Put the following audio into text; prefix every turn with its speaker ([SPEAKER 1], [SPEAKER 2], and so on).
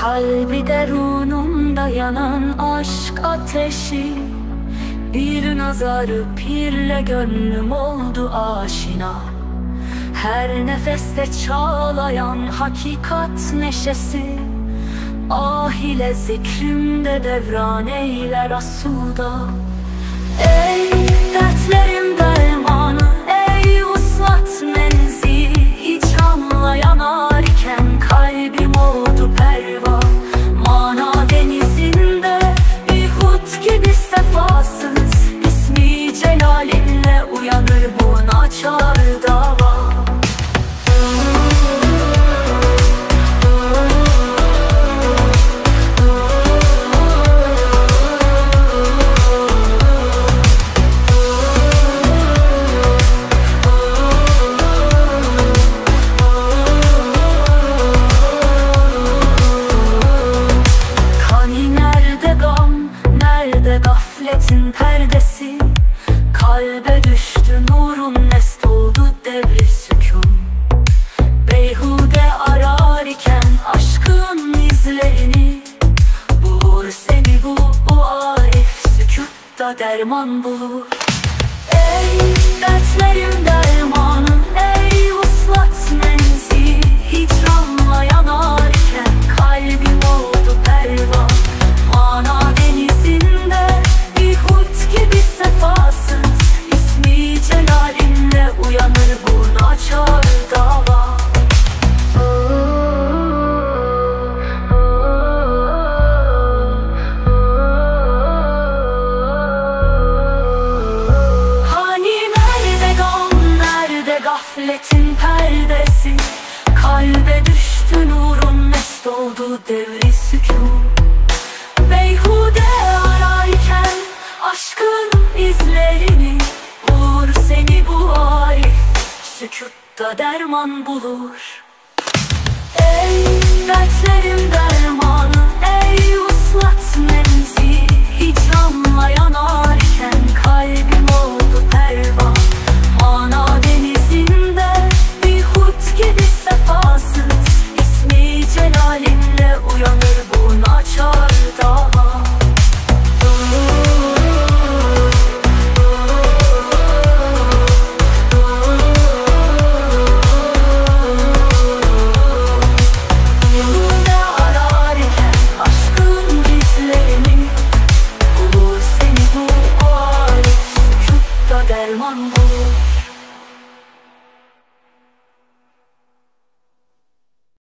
[SPEAKER 1] Kalbi derunumda yanan aşk ateşi. Bir nazarı pirle gönlüm oldu aşina. Her nefeste çağlayan hakikat neşesi. Ah ile zikrimde devran eyler asuda. Ey dertlerim Hani nerede gam, nerede gafletin perdesi? Kalbe sükutta derman bulur Ey dertlerim gafletin perdesi Kalbe düştü nurun mest oldu devri sükun. Beyhude ararken aşkın izlerini Bulur seni bu arif sükutta derman bulur. Ey dertlerim one more